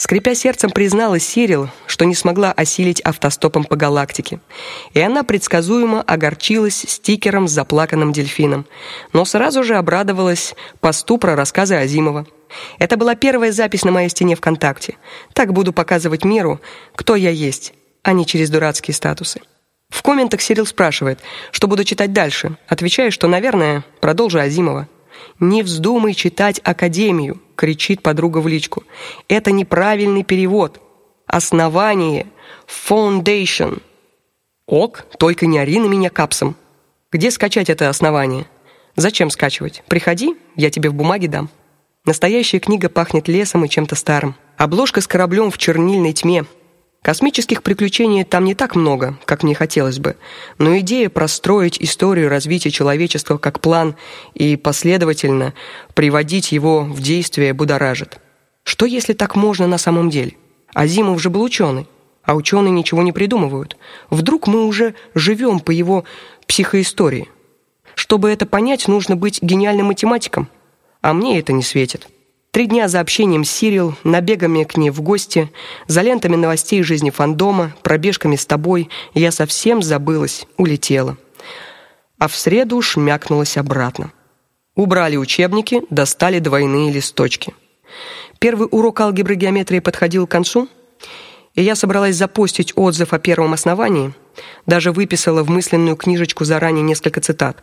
Скрипя сердцем, призналась Сирил, что не смогла осилить автостопом по галактике. И она предсказуемо огорчилась стикером с заплаканным дельфином, но сразу же обрадовалась посту про рассказы Азимова. Это была первая запись на моей стене ВКонтакте. Так буду показывать миру, кто я есть, а не через дурацкие статусы. В комментах Сирил спрашивает, что буду читать дальше. Отвечаю, что, наверное, продолжу Азимова. Не вздумай читать академию, кричит подруга в личку. Это неправильный перевод. Основание, foundation. Ок, только не ори на меня капсом. Где скачать это основание? Зачем скачивать? Приходи, я тебе в бумаге дам. Настоящая книга пахнет лесом и чем-то старым. Обложка с кораблем в чернильной тьме. Космических приключений там не так много, как мне хотелось бы, но идея простроить историю развития человечества как план и последовательно приводить его в действие будоражит. Что если так можно на самом деле? Азимов же был ученый, а ученые ничего не придумывают. Вдруг мы уже живем по его психоистории. Чтобы это понять, нужно быть гениальным математиком, а мне это не светит. Три дня за общением с Сирил, набегами к ней в гости, за лентами новостей жизни фандома, пробежками с тобой, я совсем забылась, улетела. А в среду шмякнулась обратно. Убрали учебники, достали двойные листочки. Первый урок алгебры геометрии подходил к концу, и я собралась запостить отзыв о первом основании, даже выписала в мысленную книжечку заранее несколько цитат.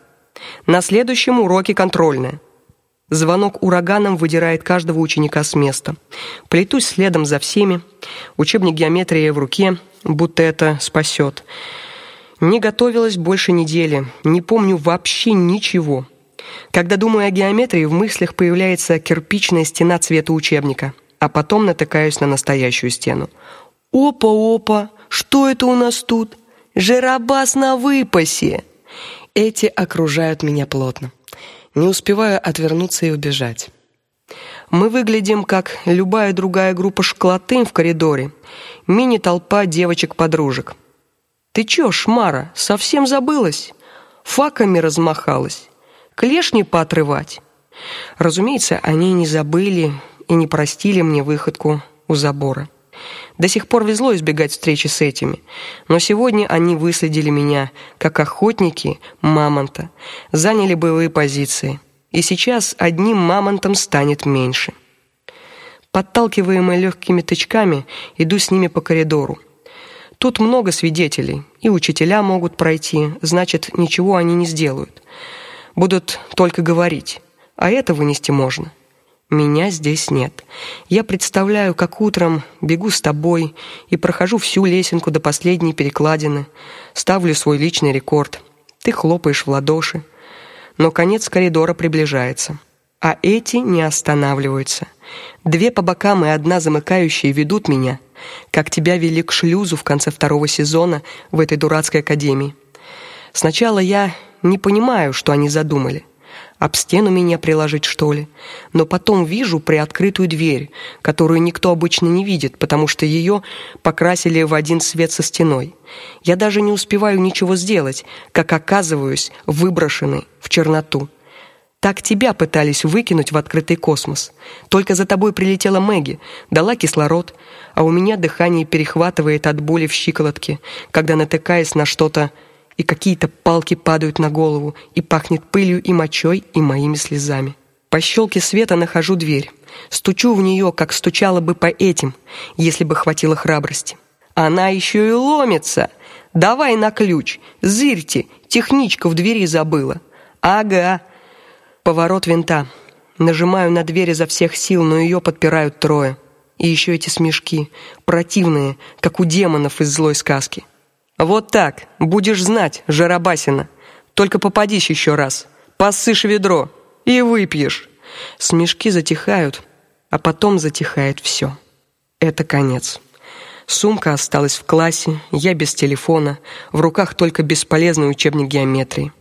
На следующем уроке контрольная. Звонок ураганом выдирает каждого ученика с места. Плетусь следом за всеми, учебник геометрии в руке, будто это спасет. Не готовилась больше недели, не помню вообще ничего. Когда думаю о геометрии, в мыслях появляется кирпичная стена цвета учебника, а потом натыкаюсь на настоящую стену. Опа-опа, что это у нас тут? Жиробас на выпасе. Эти окружают меня плотно не успевая отвернуться и убежать. Мы выглядим как любая другая группа школоты в коридоре. Мини-толпа девочек-подружек. Ты чё, Шмара, совсем забылась? Факами размахалась. Клешни поотрывать. Разумеется, они не забыли и не простили мне выходку у забора. До сих пор везло избегать встречи с этими, но сегодня они выследили меня, как охотники мамонта, заняли боевые позиции. И сейчас одним мамонтом станет меньше. Подталкиваемый легкими тычками, иду с ними по коридору. Тут много свидетелей, и учителя могут пройти, значит, ничего они не сделают. Будут только говорить, а это вынести можно. Меня здесь нет. Я представляю, как утром бегу с тобой и прохожу всю лесенку до последней перекладины, ставлю свой личный рекорд. Ты хлопаешь в ладоши. Но конец коридора приближается, а эти не останавливаются. Две по бокам и одна замыкающая ведут меня, как тебя вели к шлюзу в конце второго сезона в этой дурацкой академии. Сначала я не понимаю, что они задумали об стену меня приложить, что ли? Но потом вижу приоткрытую дверь, которую никто обычно не видит, потому что ее покрасили в один цвет со стеной. Я даже не успеваю ничего сделать, как оказываюсь выброшенной в черноту. Так тебя пытались выкинуть в открытый космос. Только за тобой прилетела Мэгги, дала кислород, а у меня дыхание перехватывает от боли в щиколотке, когда натыкаясь на что-то и какие-то палки падают на голову, и пахнет пылью и мочой, и моими слезами. По щелке света нахожу дверь. Стучу в нее, как стучала бы по этим, если бы хватило храбрости. Она еще и ломится. Давай на ключ. Зырьте, техничка в двери забыла. Ага. Поворот винта. Нажимаю на дверь изо всех сил, но ее подпирают трое. И еще эти смешки, противные, как у демонов из злой сказки. Вот так, будешь знать, Жарабасина. Только попадись еще раз. Посышь ведро и выпьешь. Смешки затихают, а потом затихает все. Это конец. Сумка осталась в классе, я без телефона, в руках только бесполезный учебник геометрии.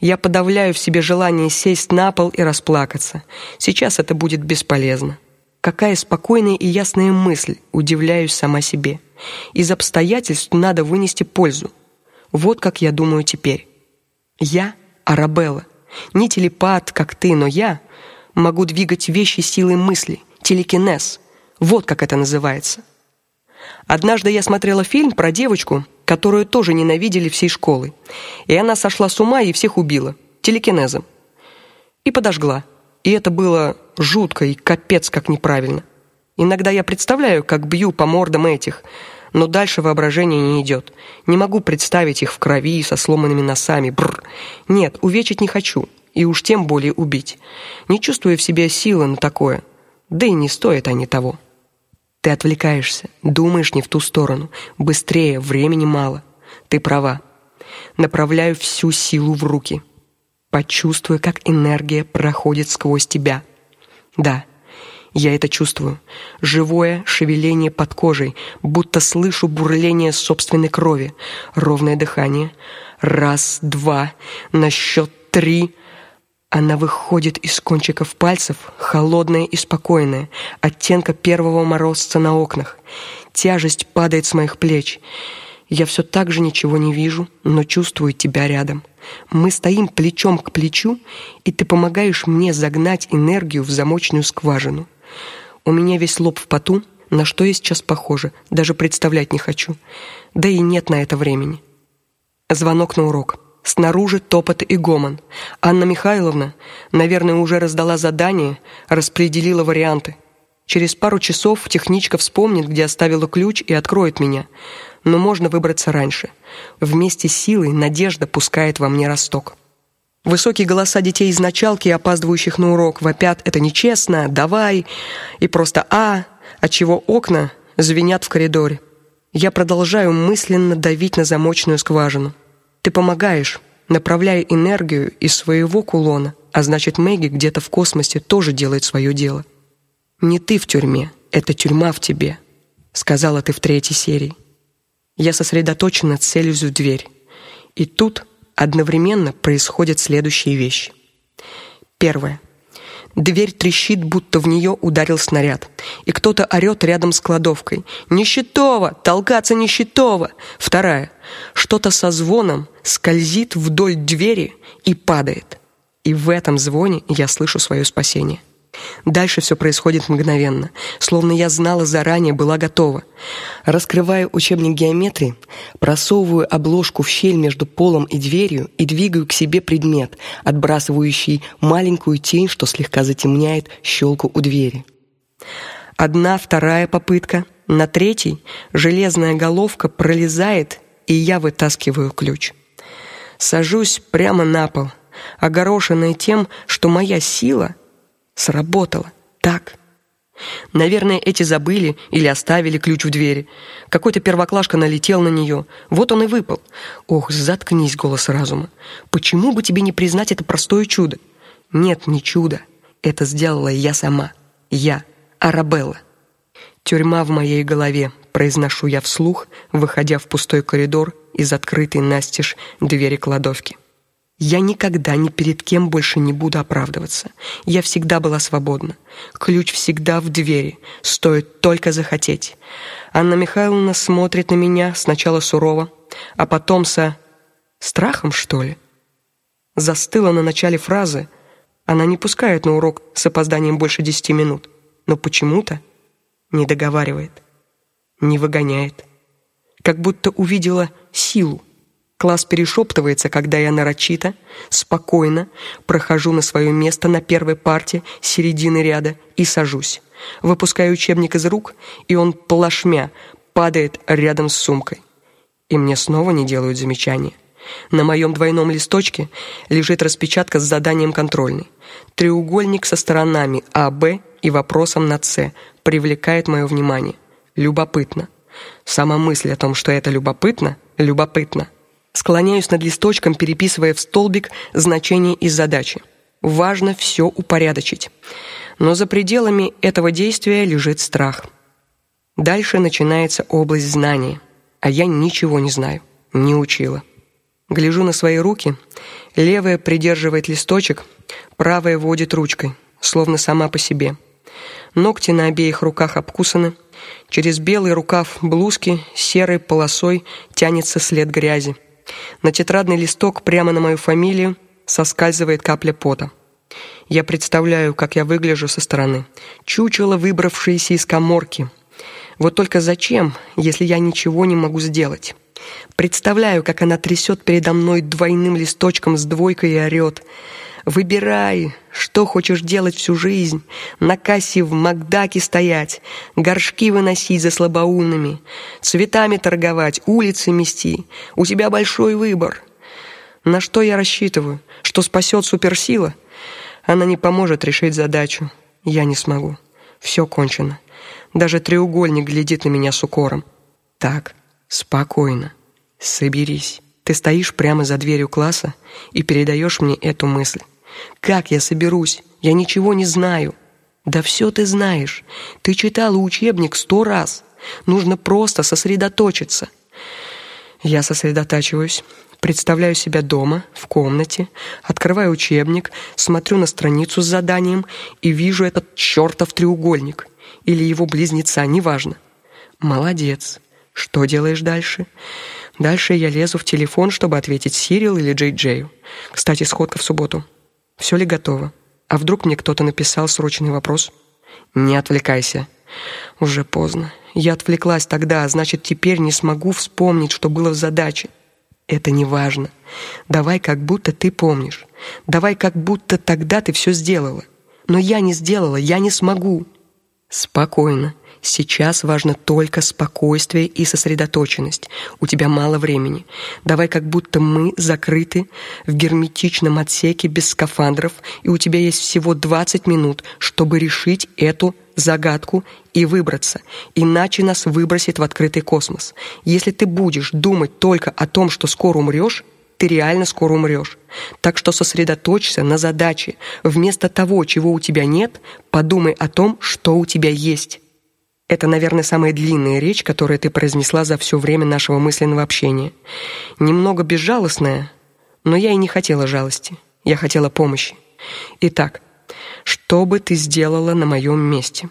Я подавляю в себе желание сесть на пол и расплакаться. Сейчас это будет бесполезно. Какая спокойная и ясная мысль, удивляюсь сама себе. Из обстоятельств надо вынести пользу. Вот как я думаю теперь. Я Арабелла, не телепат, как ты, но я могу двигать вещи силой мысли, телекинез. Вот как это называется. Однажды я смотрела фильм про девочку, которую тоже ненавидели всей школой. И она сошла с ума и всех убила телекинезом. И подожгла. И это было жутко и капец как неправильно. Иногда я представляю, как бью по мордам этих, но дальше воображение не идет. Не могу представить их в крови со сломанными носами. Бр. Нет, увечить не хочу, и уж тем более убить. Не чувствую в себе силы на такое. Да и не стоят они того. Ты отвлекаешься, думаешь не в ту сторону. Быстрее, времени мало. Ты права. Направляю всю силу в руки. Почувствуй, как энергия проходит сквозь тебя. Да. Я это чувствую. Живое шевеление под кожей, будто слышу бурление собственной крови. Ровное дыхание. Раз, два, на счет три. Она выходит из кончиков пальцев, холодная и спокойная, оттенка первого морозца на окнах. Тяжесть падает с моих плеч. Я все так же ничего не вижу, но чувствую тебя рядом. Мы стоим плечом к плечу, и ты помогаешь мне загнать энергию в замочную скважину. У меня весь лоб в поту, на что я сейчас похоже, даже представлять не хочу. Да и нет на это времени. Звонок на урок. Снаружи топот и гомон. Анна Михайловна, наверное, уже раздала задание, распределила варианты. Через пару часов техничка вспомнит, где оставила ключ и откроет меня. Но можно выбраться раньше. Вместе с силой надежда пускает во мне росток. Высокие голоса детей из началки, опаздывающих на урок, вопят: "Это нечестно, давай!" и просто а, от чего окна звенят в коридоре. Я продолжаю мысленно давить на замочную скважину. Ты помогаешь, направляя энергию из своего кулона, а значит, Мэгги где-то в космосе тоже делает свое дело. Не ты в тюрьме, это тюрьма в тебе, сказала ты в третьей серии. Я сосредоточенно целюсь в дверь. И тут одновременно происходят следующие вещи. Первое. Дверь трещит, будто в нее ударил снаряд, и кто-то орет рядом с кладовкой: "Нищетова, толкаться нищетова!" Вторая. Что-то со звоном скользит вдоль двери и падает. И в этом звоне я слышу свое спасение. Дальше все происходит мгновенно, словно я знала заранее, была готова. Раскрываю учебник геометрии, просовываю обложку в щель между полом и дверью и двигаю к себе предмет, отбрасывающий маленькую тень, что слегка затемняет щелку у двери. Одна, вторая попытка, на третьей железная головка пролезает, и я вытаскиваю ключ. Сажусь прямо на пол, огорошенная тем, что моя сила Сработало. Так. Наверное, эти забыли или оставили ключ в двери. Какой-то первоклашка налетел на нее. Вот он и выпал. Ох, заткнись, голос разума. Почему бы тебе не признать это простое чудо? Нет, не чудо. Это сделала я сама. Я, Арабелла. Тюрьма в моей голове, произношу я вслух, выходя в пустой коридор из открытой настежь двери кладовки. Я никогда ни перед кем больше не буду оправдываться. Я всегда была свободна. Ключ всегда в двери, стоит только захотеть. Анна Михайловна смотрит на меня сначала сурово, а потом со страхом, что ли. Застыла на начале фразы. Она не пускает на урок с опозданием больше десяти минут, но почему-то не договаривает, не выгоняет, как будто увидела силу Класс перешептывается, когда я нарочито, спокойно прохожу на свое место на первой парте середины ряда и сажусь. Выпускаю учебник из рук, и он плашмя падает рядом с сумкой. И мне снова не делают замечания. На моем двойном листочке лежит распечатка с заданием контрольной. Треугольник со сторонами АБ и вопросом на С привлекает мое внимание. Любопытно. Сама мысль о том, что это любопытно, любопытно. Склоняюсь над листочком, переписывая в столбик значение из задачи. Важно все упорядочить. Но за пределами этого действия лежит страх. Дальше начинается область знания, а я ничего не знаю, не учила. Гляжу на свои руки, левая придерживает листочек, правая водит ручкой, словно сама по себе. Ногти на обеих руках обкусаны, через белый рукав блузки серой полосой тянется след грязи. На тетрадный листок прямо на мою фамилию соскальзывает капля пота. Я представляю, как я выгляжу со стороны. Чучело, выбравшееся из каморки. Вот только зачем, если я ничего не могу сделать? Представляю, как она трясет передо мной двойным листочком с двойкой и орет: Выбирай, что хочешь делать всю жизнь: на кассе в Макдаке стоять, горшки выносить за слабоумными, цветами торговать, улицы мести. У тебя большой выбор. На что я рассчитываю? Что спасет суперсила? Она не поможет решить задачу. Я не смогу. Все кончено. Даже треугольник глядит на меня с укором. Так, спокойно. Соберись. Ты стоишь прямо за дверью класса и передаешь мне эту мысль. Как я соберусь? Я ничего не знаю. Да все ты знаешь. Ты читала учебник сто раз. Нужно просто сосредоточиться. Я сосредотачиваюсь, представляю себя дома, в комнате, открываю учебник, смотрю на страницу с заданием и вижу этот чертов треугольник или его близнеца, неважно. Молодец. Что делаешь дальше? Дальше я лезу в телефон, чтобы ответить Сирил или Джей Джею. Кстати, сходка в субботу. Все ли готово? А вдруг мне кто-то написал срочный вопрос? Не отвлекайся. Уже поздно. Я отвлеклась тогда, а значит, теперь не смогу вспомнить, что было в задаче. Это не важно. Давай как будто ты помнишь. Давай как будто тогда ты все сделала. Но я не сделала, я не смогу. Спокойно. Сейчас важно только спокойствие и сосредоточенность. У тебя мало времени. Давай как будто мы закрыты в герметичном отсеке без скафандров, и у тебя есть всего 20 минут, чтобы решить эту загадку и выбраться. Иначе нас выбросит в открытый космос. Если ты будешь думать только о том, что скоро умрешь, ты реально скоро умрешь. Так что сосредоточься на задаче. Вместо того, чего у тебя нет, подумай о том, что у тебя есть. Это, наверное, самая длинная речь, которую ты произнесла за все время нашего мысленного общения. Немного безжалостная, но я и не хотела жалости. Я хотела помощи. Итак, что бы ты сделала на моем месте?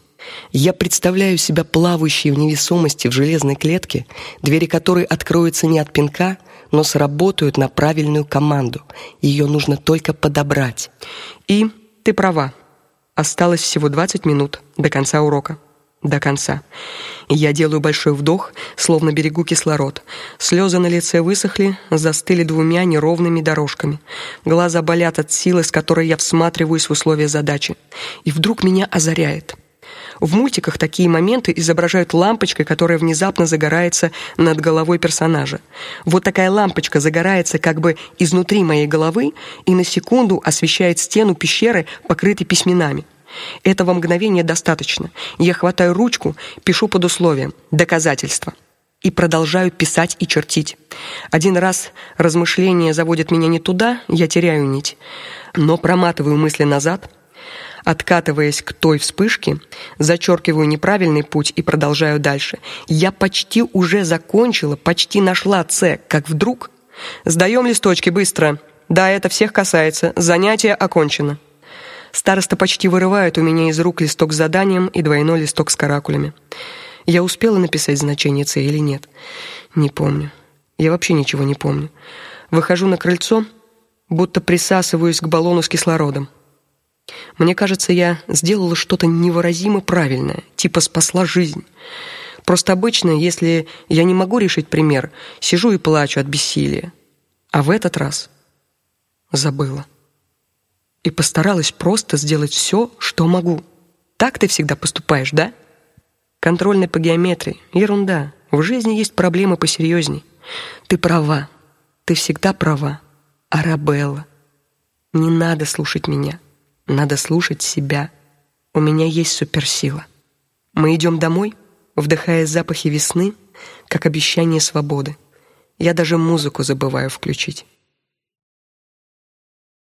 Я представляю себя плавающей в невесомости в железной клетке, двери которой откроются не от пинка, но сработают на правильную команду. Ее нужно только подобрать. И ты права. Осталось всего 20 минут до конца урока до конца. Я делаю большой вдох, словно берегу кислород. Слезы на лице высохли, застыли двумя неровными дорожками. Глаза болят от силы, с которой я всматриваюсь в условия задачи. И вдруг меня озаряет. В мультиках такие моменты изображают лампочкой, которая внезапно загорается над головой персонажа. Вот такая лампочка загорается как бы изнутри моей головы и на секунду освещает стену пещеры, покрытой письменами. Этого мгновения достаточно. Я хватаю ручку, пишу под условием доказательства и продолжаю писать и чертить. Один раз размышление заводит меня не туда, я теряю нить, но проматываю мысли назад, откатываясь к той вспышке, зачеркиваю неправильный путь и продолжаю дальше. Я почти уже закончила, почти нашла С, как вдруг сдаем листочки быстро. Да, это всех касается. Занятие окончено. Староста почти вырывает у меня из рук листок с заданием и двойной листок с каракулями. Я успела написать значение Ц или нет? Не помню. Я вообще ничего не помню. Выхожу на крыльцо, будто присасываюсь к баллону с кислородом. Мне кажется, я сделала что-то невыразимо правильное, типа спасла жизнь. Просто обычно, если я не могу решить пример, сижу и плачу от бессилия. А в этот раз забыла и постаралась просто сделать все, что могу. Так ты всегда поступаешь, да? Контрольный по геометрии ерунда. В жизни есть проблемы посерьезней. Ты права. Ты всегда права. Арабелла. Не надо слушать меня. Надо слушать себя. У меня есть суперсила. Мы идем домой, вдыхая запахи весны, как обещание свободы. Я даже музыку забываю включить.